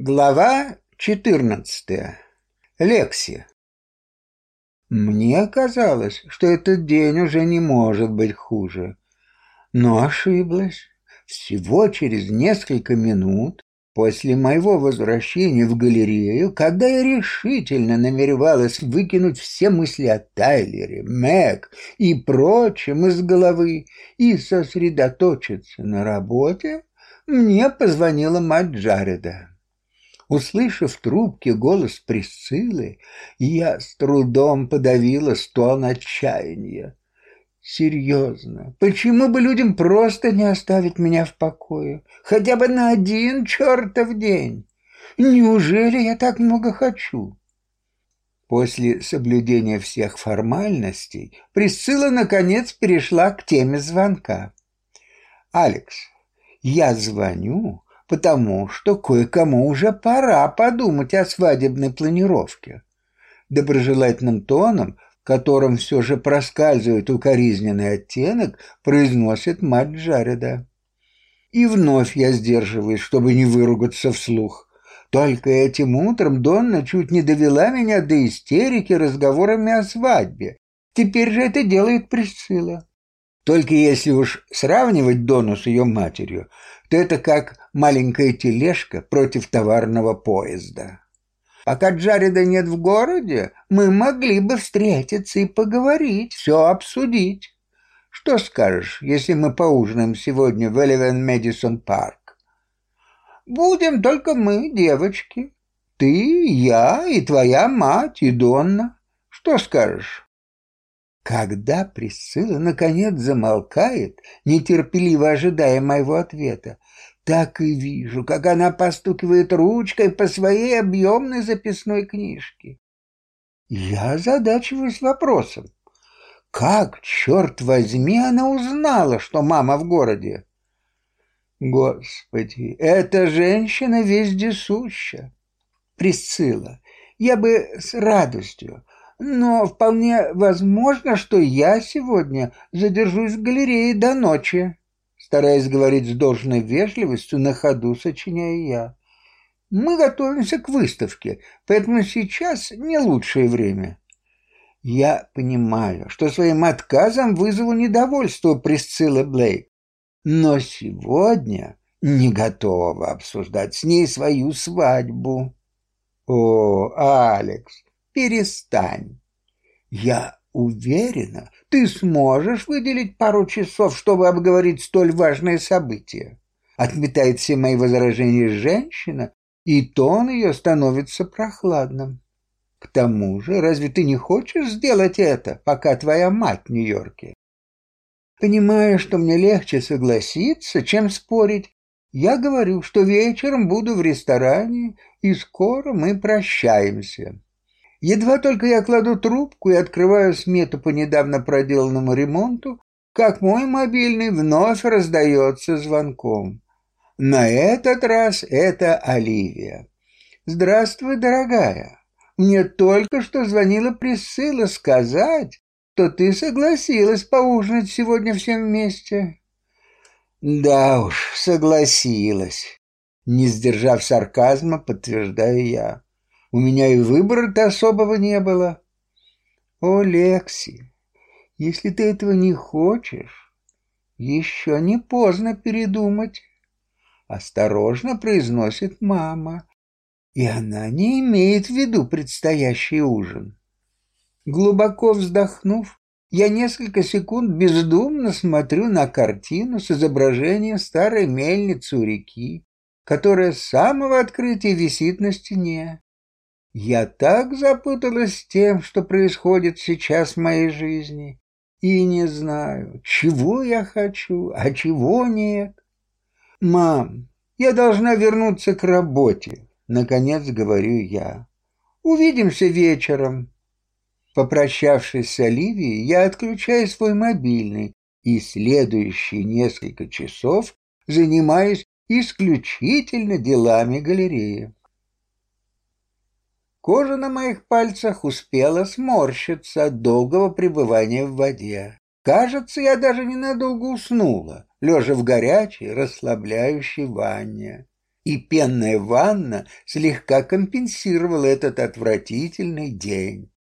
Глава 14. Лекси. Мне казалось, что этот день уже не может быть хуже. Но ошиблась. Всего через несколько минут после моего возвращения в галерею, когда я решительно намеревалась выкинуть все мысли о Тайлере, Мэг и прочем из головы и сосредоточиться на работе, мне позвонила мать Джареда. Услышав в трубке голос Присциллы, я с трудом подавила стон отчаяния. Серьезно, почему бы людям просто не оставить меня в покое? Хотя бы на один чертов день. Неужели я так много хочу? После соблюдения всех формальностей Присцилла наконец перешла к теме звонка. «Алекс, я звоню, потому что кое-кому уже пора подумать о свадебной планировке. Доброжелательным тоном, которым все же проскальзывает укоризненный оттенок, произносит мать Джареда. И вновь я сдерживаюсь, чтобы не выругаться вслух. Только этим утром Донна чуть не довела меня до истерики разговорами о свадьбе. Теперь же это делает Присцилла. Только если уж сравнивать Дону с ее матерью, то это как маленькая тележка против товарного поезда. Пока Джареда нет в городе, мы могли бы встретиться и поговорить, все обсудить. Что скажешь, если мы поужинаем сегодня в Элевен Мэдисон Парк? Будем только мы, девочки. Ты, я и твоя мать, и Донна. Что скажешь? Когда Присцилла наконец замолкает, нетерпеливо ожидая моего ответа, так и вижу, как она постукивает ручкой по своей объемной записной книжке. Я задачиваюсь вопросом. Как, черт возьми, она узнала, что мама в городе? Господи, эта женщина вездесуща. Присцилла, я бы с радостью, но вполне возможно, что я сегодня задержусь в галерее до ночи, стараясь говорить с должной вежливостью, на ходу сочиняя я. Мы готовимся к выставке, поэтому сейчас не лучшее время. Я понимаю, что своим отказом вызову недовольство Присциллы Блейк, но сегодня не готова обсуждать с ней свою свадьбу. О, Алекс, перестань. Я уверена, ты сможешь выделить пару часов, чтобы обговорить столь важное событие. Отметает все мои возражения женщина, и тон ее становится прохладным. К тому же, разве ты не хочешь сделать это, пока твоя мать в Нью-Йорке? Понимая, что мне легче согласиться, чем спорить, я говорю, что вечером буду в ресторане, и скоро мы прощаемся. Едва только я кладу трубку и открываю смету по недавно проделанному ремонту, как мой мобильный вновь раздается звонком. На этот раз это Оливия. «Здравствуй, дорогая. Мне только что звонила Присыла сказать, что ты согласилась поужинать сегодня всем вместе». «Да уж, согласилась», — не сдержав сарказма, подтверждаю я. У меня и выбора-то особого не было. О, Лекси, если ты этого не хочешь, еще не поздно передумать. Осторожно произносит мама, и она не имеет в виду предстоящий ужин. Глубоко вздохнув, я несколько секунд бездумно смотрю на картину с изображением старой мельницы у реки, которая с самого открытия висит на стене. Я так запуталась тем, что происходит сейчас в моей жизни, и не знаю, чего я хочу, а чего нет. Мам, я должна вернуться к работе, наконец говорю я. Увидимся вечером. Попрощавшись с Оливией, я отключаю свой мобильный и следующие несколько часов занимаюсь исключительно делами галереи. Кожа на моих пальцах успела сморщиться от долгого пребывания в воде. Кажется, я даже ненадолго уснула, лежа в горячей, расслабляющей ванне. и пенная ванна слегка компенсировала этот отвратительный день.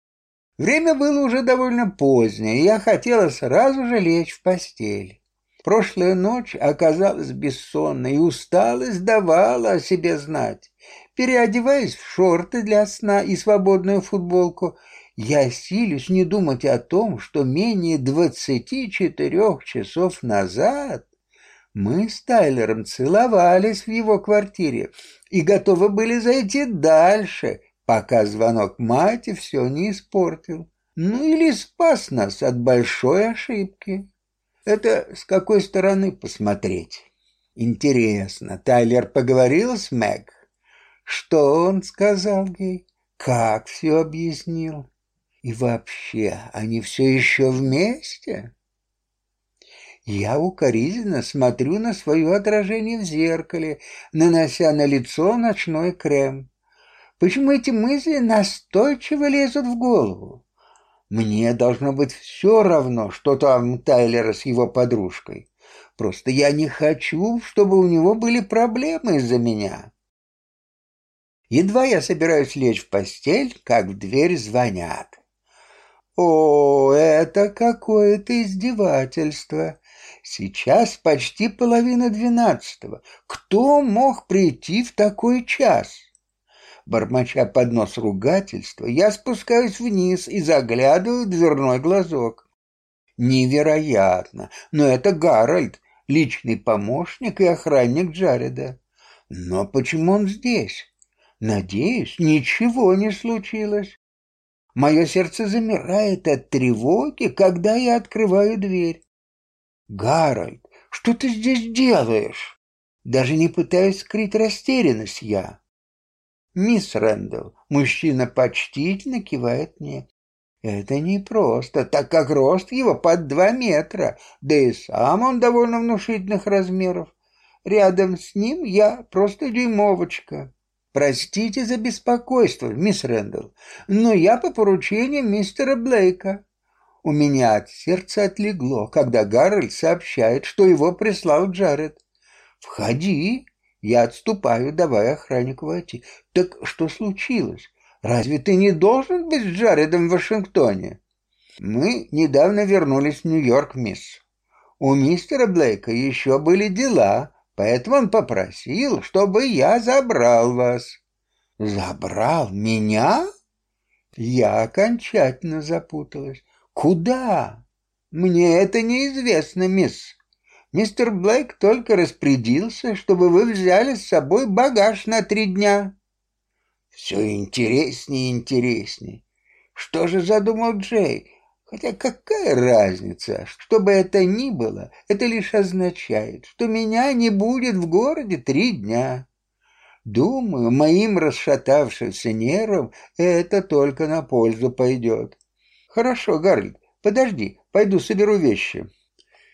Время было уже довольно позднее, и я хотела сразу же лечь в постель. Прошлая ночь оказалась бессонной, и усталость давала о себе знать. Переодеваясь в шорты для сна и свободную футболку, я силюсь не думать о том, что менее двадцати четырех часов назад мы с Тайлером целовались в его квартире и готовы были зайти дальше, пока звонок мати все не испортил. Ну или спас нас от большой ошибки. Это с какой стороны посмотреть? Интересно, Тайлер поговорил с Мэг? Что он сказал ей? Как все объяснил? И вообще, они все еще вместе? Я укоризненно смотрю на свое отражение в зеркале, нанося на лицо ночной крем. Почему эти мысли настойчиво лезут в голову? Мне должно быть все равно, что там Тайлера с его подружкой. Просто я не хочу, чтобы у него были проблемы из-за меня. Едва я собираюсь лечь в постель, как в дверь звонят. О, это какое-то издевательство. Сейчас почти половина двенадцатого. Кто мог прийти в такой час? Бормоча под нос ругательства, я спускаюсь вниз и заглядываю в дверной глазок. Невероятно, но это Гарольд, личный помощник и охранник Джареда. Но почему он здесь? Надеюсь, ничего не случилось. Мое сердце замирает от тревоги, когда я открываю дверь. «Гарольд, что ты здесь делаешь?» Даже не пытаясь скрыть растерянность я. «Мисс Рэндалл, мужчина почтительно кивает мне. Это непросто, так как рост его под два метра, да и сам он довольно внушительных размеров. Рядом с ним я просто дюймовочка. Простите за беспокойство, мисс Рэндалл, но я по поручению мистера Блейка. У меня от сердца отлегло, когда Гарольд сообщает, что его прислал Джаред. «Входи!» Я отступаю, давая охраннику войти. Так что случилось? Разве ты не должен быть с Джаредом в Вашингтоне? Мы недавно вернулись в Нью-Йорк, мисс. У мистера Блейка еще были дела, поэтому он попросил, чтобы я забрал вас. Забрал меня? Я окончательно запуталась. Куда? Мне это неизвестно, мисс. Мистер Блейк только распорядился, чтобы вы взяли с собой багаж на три дня. Все интереснее и интереснее. Что же задумал Джей? Хотя какая разница? Что бы это ни было, это лишь означает, что меня не будет в городе три дня. Думаю, моим расшатавшимся нервам это только на пользу пойдет. Хорошо, Гарольд, подожди, пойду соберу вещи.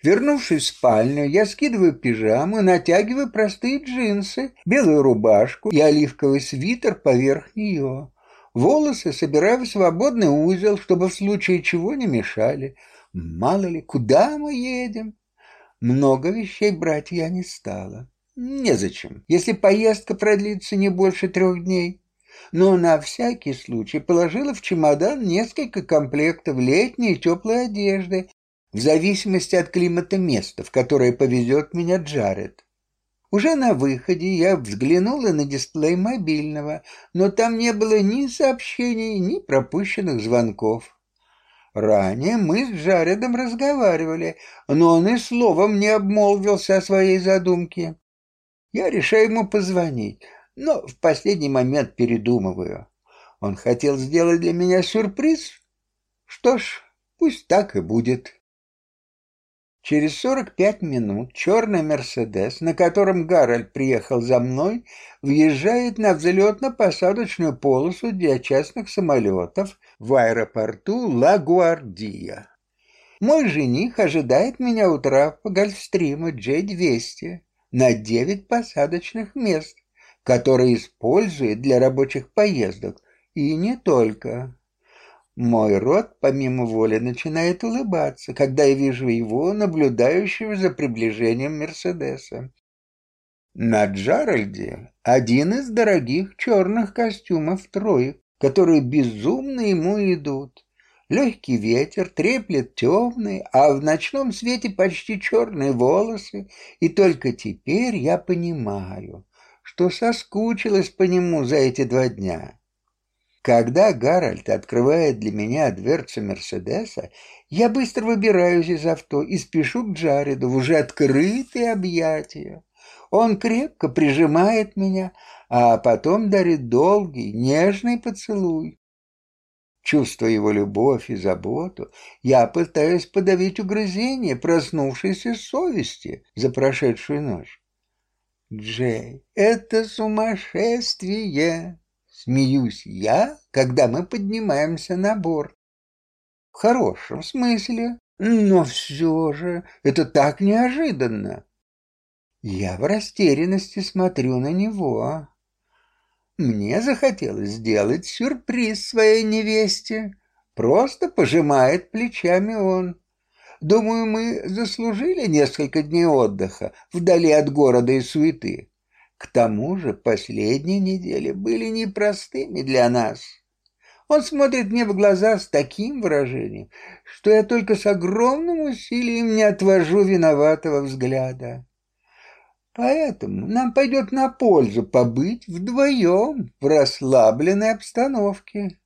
Вернувшись в спальню, я скидываю пижаму натягиваю простые джинсы, белую рубашку и оливковый свитер поверх нее. Волосы собираю в свободный узел, чтобы в случае чего не мешали. Мало ли, куда мы едем? Много вещей брать я не стала. Незачем, если поездка продлится не больше трех дней. Но на всякий случай положила в чемодан несколько комплектов летней теплой одежды, в зависимости от климата места, в которое повезет меня Джаред. Уже на выходе я взглянула на дисплей мобильного, но там не было ни сообщений, ни пропущенных звонков. Ранее мы с Джаредом разговаривали, но он и словом не обмолвился о своей задумке. Я решаю ему позвонить, но в последний момент передумываю. Он хотел сделать для меня сюрприз? Что ж, пусть так и будет. Через сорок пять минут черный «Мерседес», на котором Гарольд приехал за мной, въезжает на взлетно-посадочную полосу для частных самолетов в аэропорту Ла-Гуардия. Мой жених ожидает меня у трапа Гольфстрима J-200 на девять посадочных мест, которые использует для рабочих поездок, и не только. Мой рот, помимо воли, начинает улыбаться, когда я вижу его, наблюдающего за приближением Мерседеса. На Джаральде один из дорогих черных костюмов троек, которые безумно ему идут. Легкий ветер треплет темные, а в ночном свете почти черные волосы, и только теперь я понимаю, что соскучилась по нему за эти два дня. Когда Гарольд открывает для меня дверцу Мерседеса, я быстро выбираюсь из авто и спешу к Джареду в уже открытые объятия. Он крепко прижимает меня, а потом дарит долгий, нежный поцелуй. Чувствуя его любовь и заботу, я пытаюсь подавить угрызение проснувшейся совести за прошедшую ночь. Джей, это сумасшествие! Смеюсь я, когда мы поднимаемся на борт. В хорошем смысле, но все же это так неожиданно. Я в растерянности смотрю на него. Мне захотелось сделать сюрприз своей невесте. Просто пожимает плечами он. Думаю, мы заслужили несколько дней отдыха вдали от города и суеты. К тому же последние недели были непростыми для нас. Он смотрит мне в глаза с таким выражением, что я только с огромным усилием не отвожу виноватого взгляда. Поэтому нам пойдет на пользу побыть вдвоем в расслабленной обстановке.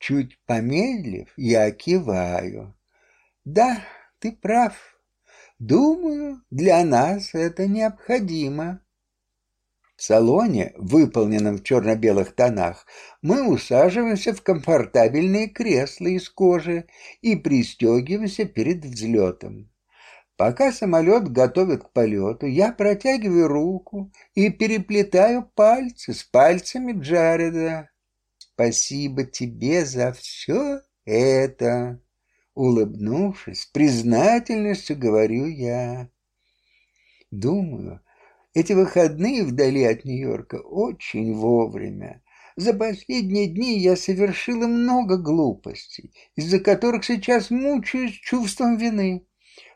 Чуть помедлив, я киваю. Да, ты прав. Думаю, для нас это необходимо. В салоне, выполненном в черно-белых тонах, мы усаживаемся в комфортабельные кресла из кожи и пристегиваемся перед взлетом. Пока самолет готовят к полету, я протягиваю руку и переплетаю пальцы с пальцами Джареда. «Спасибо тебе за все это!» Улыбнувшись, признательностью говорю я. Думаю, эти выходные вдали от Нью-Йорка очень вовремя. За последние дни я совершила много глупостей, из-за которых сейчас мучаюсь чувством вины.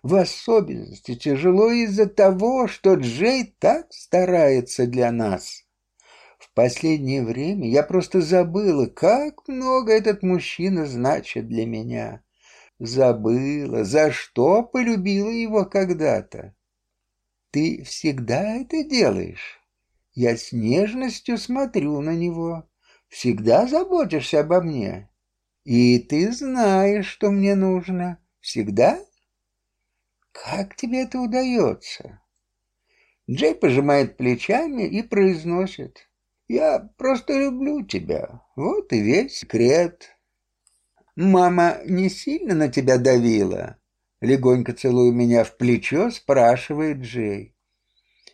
В особенности тяжело из-за того, что Джей так старается для нас. В последнее время я просто забыла, как много этот мужчина значит для меня. Забыла, за что полюбила его когда-то. Ты всегда это делаешь. Я с нежностью смотрю на него. Всегда заботишься обо мне. И ты знаешь, что мне нужно. Всегда? Как тебе это удается? Джей пожимает плечами и произносит. Я просто люблю тебя. Вот и весь секрет. Мама не сильно на тебя давила? Легонько целуя меня в плечо, спрашивает Джей.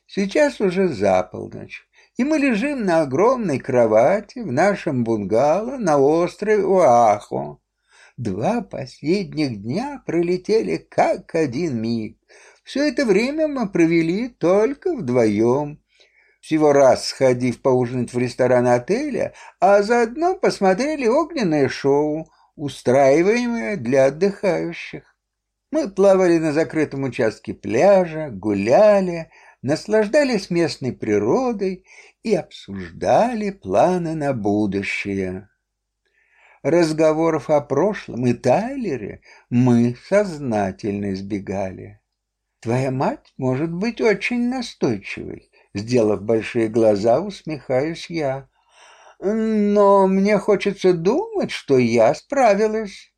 Сейчас уже за полночь, и мы лежим на огромной кровати в нашем бунгало на острове Уахо. Два последних дня пролетели как один миг. Все это время мы провели только вдвоем. Всего раз сходив поужинать в ресторан отеля, а заодно посмотрели огненное шоу, устраиваемое для отдыхающих. Мы плавали на закрытом участке пляжа, гуляли, наслаждались местной природой и обсуждали планы на будущее разговоров о прошлом и Тайлере мы сознательно избегали. Твоя мать может быть очень настойчивой, сделав большие глаза, усмехаюсь я. Но мне хочется думать, что я справилась.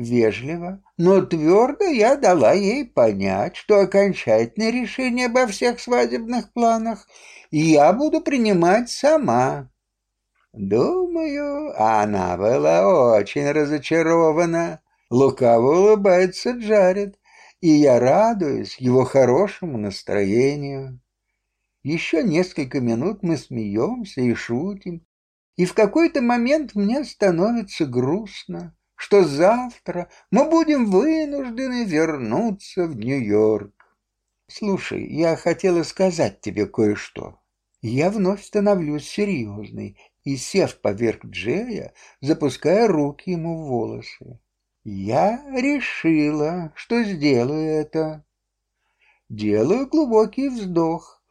Вежливо, но твердо я дала ей понять, что окончательное решение обо всех свадебных планах я буду принимать сама. Думаю, она была очень разочарована. Лукаво улыбается Джаред, и я радуюсь его хорошему настроению. Еще несколько минут мы смеемся и шутим, и в какой-то момент мне становится грустно, что завтра мы будем вынуждены вернуться в Нью-Йорк. Слушай, я хотела сказать тебе кое-что. Я вновь становлюсь серьезной и, сев поверх Джея, запуская руки ему в волосы. «Я решила, что сделаю это. Делаю глубокий вздох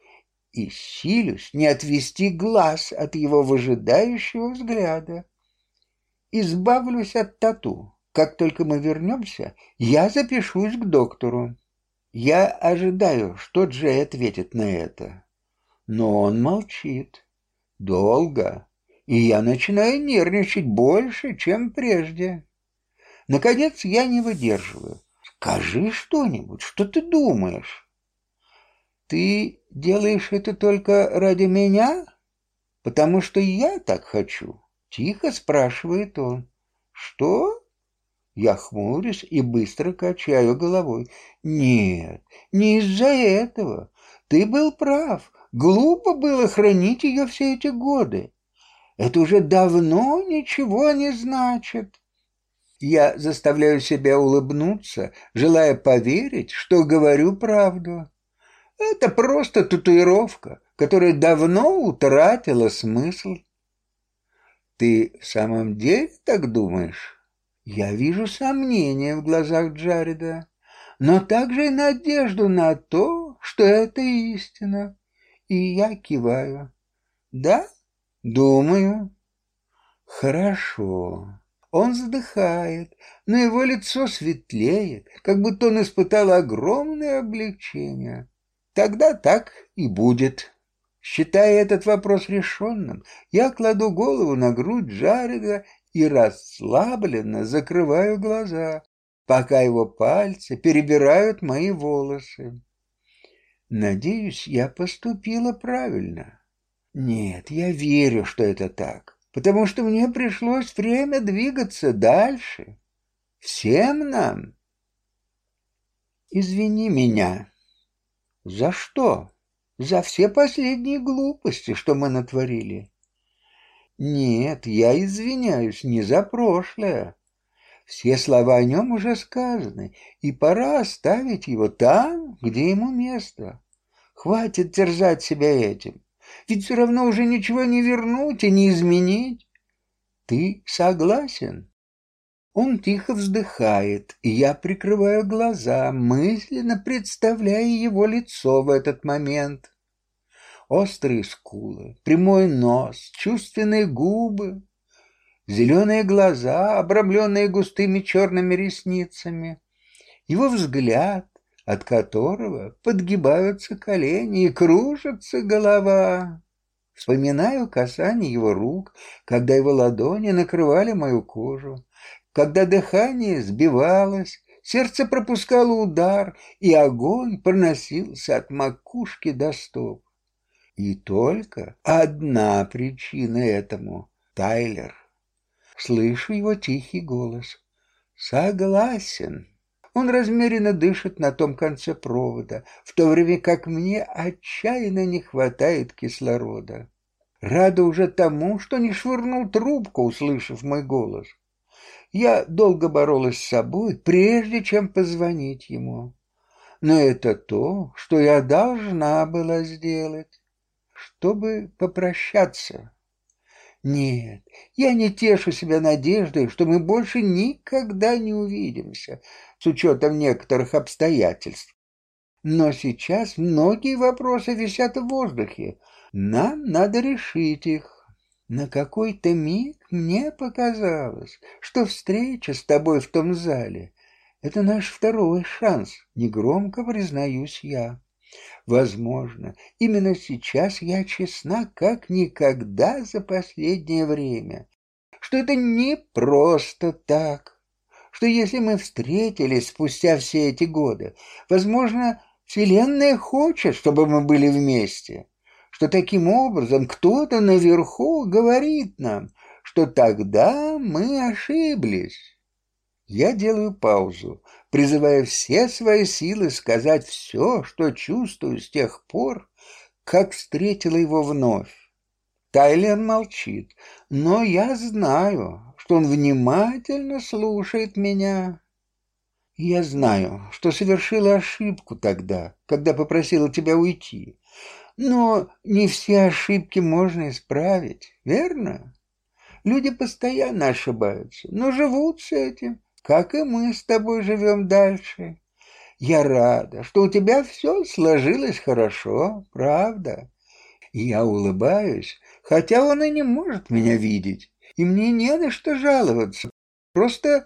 и силюсь не отвести глаз от его выжидающего взгляда. Избавлюсь от тату. Как только мы вернемся, я запишусь к доктору. Я ожидаю, что Джей ответит на это. Но он молчит. Долго. И я начинаю нервничать больше, чем прежде. Наконец я не выдерживаю. Скажи что-нибудь, что ты думаешь? Ты делаешь это только ради меня? Потому что я так хочу. Тихо спрашивает он. Что? Я хмурюсь и быстро качаю головой. Нет, не из-за этого. Ты был прав. Глупо было хранить ее все эти годы. Это уже давно ничего не значит. Я заставляю себя улыбнуться, желая поверить, что говорю правду. Это просто татуировка, которая давно утратила смысл. Ты в самом деле так думаешь? Я вижу сомнения в глазах Джареда, но также и надежду на то, что это истина. И я киваю. Да, думаю. Хорошо. Он вздыхает, но его лицо светлеет, как будто он испытал огромное облегчение. Тогда так и будет. Считая этот вопрос решенным, я кладу голову на грудь Джареда и расслабленно закрываю глаза, пока его пальцы перебирают мои волосы. Надеюсь, я поступила правильно. Нет, я верю, что это так потому что мне пришлось время двигаться дальше. Всем нам. Извини меня. За что? За все последние глупости, что мы натворили. Нет, я извиняюсь не за прошлое. Все слова о нем уже сказаны, и пора оставить его там, где ему место. Хватит терзать себя этим. Ведь все равно уже ничего не вернуть и не изменить. Ты согласен? Он тихо вздыхает, и я прикрываю глаза, мысленно представляя его лицо в этот момент. Острые скулы, прямой нос, чувственные губы, зеленые глаза, обрамленные густыми черными ресницами, его взгляд, от которого подгибаются колени и кружится голова. Вспоминаю касание его рук, когда его ладони накрывали мою кожу, когда дыхание сбивалось, сердце пропускало удар, и огонь проносился от макушки до стоп. И только одна причина этому — Тайлер. Слышу его тихий голос. «Согласен». Он размеренно дышит на том конце провода, в то время как мне отчаянно не хватает кислорода. Рада уже тому, что не швырнул трубку, услышав мой голос. Я долго боролась с собой, прежде чем позвонить ему. Но это то, что я должна была сделать, чтобы попрощаться. Нет, я не тешу себя надеждой, что мы больше никогда не увидимся, с учетом некоторых обстоятельств. Но сейчас многие вопросы висят в воздухе. Нам надо решить их. На какой-то миг мне показалось, что встреча с тобой в том зале — это наш второй шанс, негромко признаюсь я. Возможно, именно сейчас я честна как никогда за последнее время, что это не просто так, что если мы встретились спустя все эти годы, возможно, Вселенная хочет, чтобы мы были вместе, что таким образом кто-то наверху говорит нам, что тогда мы ошиблись. Я делаю паузу, призывая все свои силы сказать все, что чувствую с тех пор, как встретила его вновь. Тайлер молчит, но я знаю, что он внимательно слушает меня. Я знаю, что совершила ошибку тогда, когда попросила тебя уйти. Но не все ошибки можно исправить, верно? Люди постоянно ошибаются, но живут с этим, как и мы с тобой живем дальше. Я рада, что у тебя все сложилось хорошо, правда. Я улыбаюсь, хотя он и не может меня видеть, и мне не на что жаловаться. Просто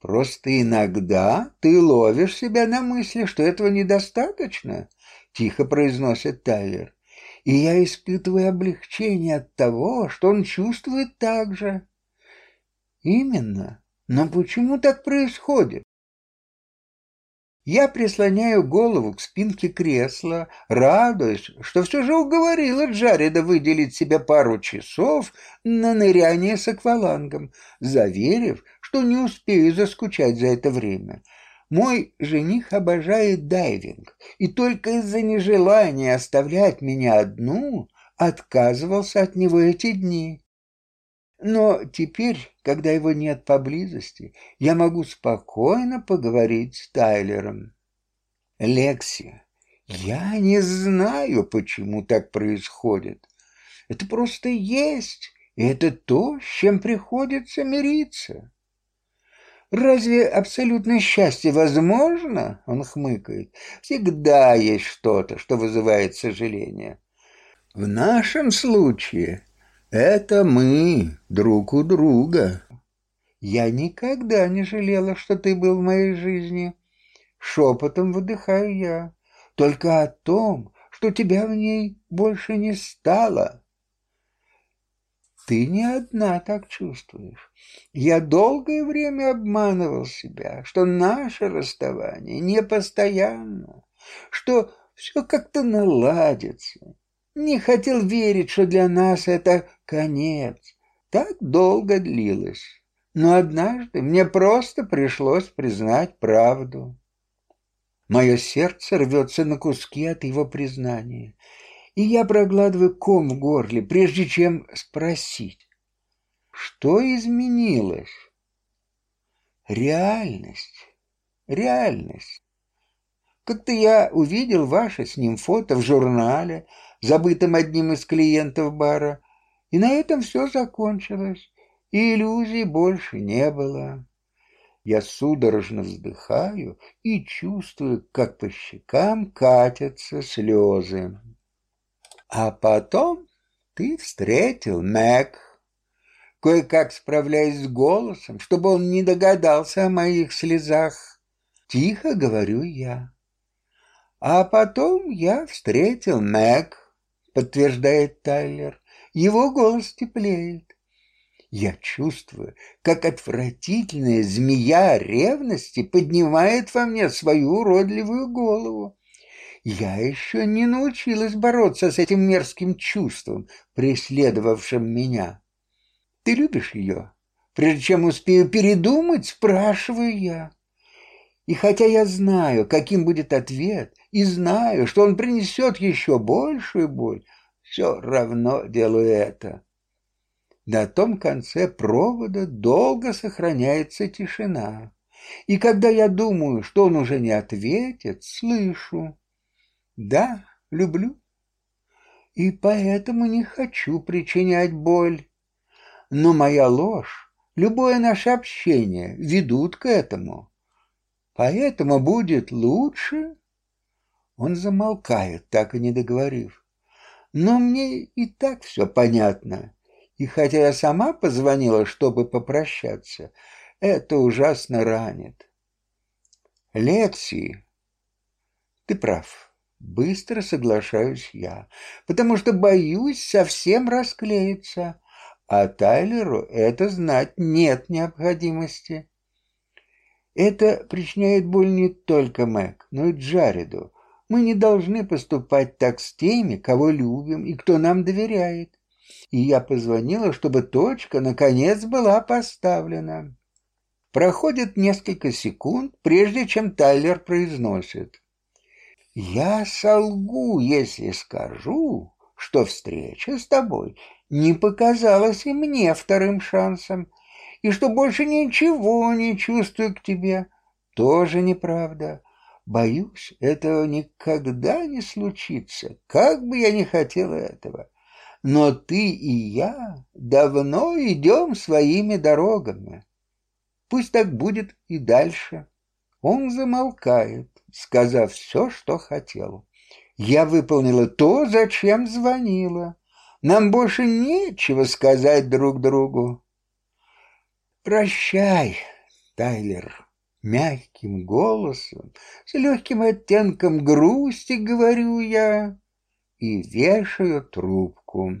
Просто иногда ты ловишь себя на мысли, что этого недостаточно, тихо произносит Тайлер. И я испытываю облегчение от того, что он чувствует так же. Именно. Но почему так происходит? Я прислоняю голову к спинке кресла, радуясь, что все же уговорила Джареда выделить себе пару часов на ныряние с аквалангом, заверив, что не успею заскучать за это время. Мой жених обожает дайвинг, и только из-за нежелания оставлять меня одну отказывался от него эти дни. Но теперь, когда его нет поблизости, я могу спокойно поговорить с Тайлером. Лекси, я не знаю, почему так происходит. Это просто есть, и это то, с чем приходится мириться. Разве абсолютное счастье возможно? Он хмыкает. Всегда есть что-то, что вызывает сожаление. В нашем случае это мы друг у друга. Я никогда не жалела, что ты был в моей жизни. Шепотом выдыхаю я. Только о том, что тебя в ней больше не стало. Ты не одна так чувствуешь. Я долгое время обманывал себя, что наше расставание не постоянно, что все как-то наладится. Не хотел верить, что для нас это конец. Так долго длилось. Но однажды мне просто пришлось признать правду. Мое сердце рвется на куски от его признания, и я прогладываю ком в горле, прежде чем спросить, что изменилось? Реальность, реальность. Как-то я увидел ваше с ним фото в журнале, забытым одним из клиентов бара, и на этом все закончилось, и иллюзий больше не было. Я судорожно вздыхаю и чувствую, как по щекам катятся слезы. А потом ты встретил Мэг, кое-как справляясь с голосом, чтобы он не догадался о моих слезах. Тихо говорю я. А потом я встретил Мэг, подтверждает Тайлер. Его голос теплеет. Я чувствую, как отвратительная змея ревности поднимает во мне свою уродливую голову. Я еще не научилась бороться с этим мерзким чувством, преследовавшим меня. Ты любишь ее? Прежде чем успею передумать, спрашиваю я. И хотя я знаю, каким будет ответ, и знаю, что он принесет еще большую боль, все равно делаю это. На том конце провода долго сохраняется тишина. И когда я думаю, что он уже не ответит, слышу. Да, люблю. И поэтому не хочу причинять боль. Но моя ложь, любое наше общение ведут к этому. Поэтому будет лучше... Он замолкает, так и не договорив. Но мне и так все понятно. И хотя я сама позвонила, чтобы попрощаться, это ужасно ранит. Лекси, ты прав. Быстро соглашаюсь я, потому что боюсь совсем расклеиться, а Тайлеру это знать нет необходимости. Это причиняет боль не только Мэг, но и Джареду. Мы не должны поступать так с теми, кого любим и кто нам доверяет. И я позвонила, чтобы точка наконец была поставлена. Проходит несколько секунд, прежде чем Тайлер произносит. «Я солгу, если скажу, что встреча с тобой не показалась и мне вторым шансом и что больше ничего не чувствую к тебе, тоже неправда. Боюсь, этого никогда не случится, как бы я ни хотела этого. Но ты и я давно идем своими дорогами. Пусть так будет и дальше. Он замолкает, сказав все, что хотел. Я выполнила то, зачем звонила. Нам больше нечего сказать друг другу. Прощай, Тайлер. Мягким голосом, с легким оттенком грусти, говорю я, и вешаю трубку.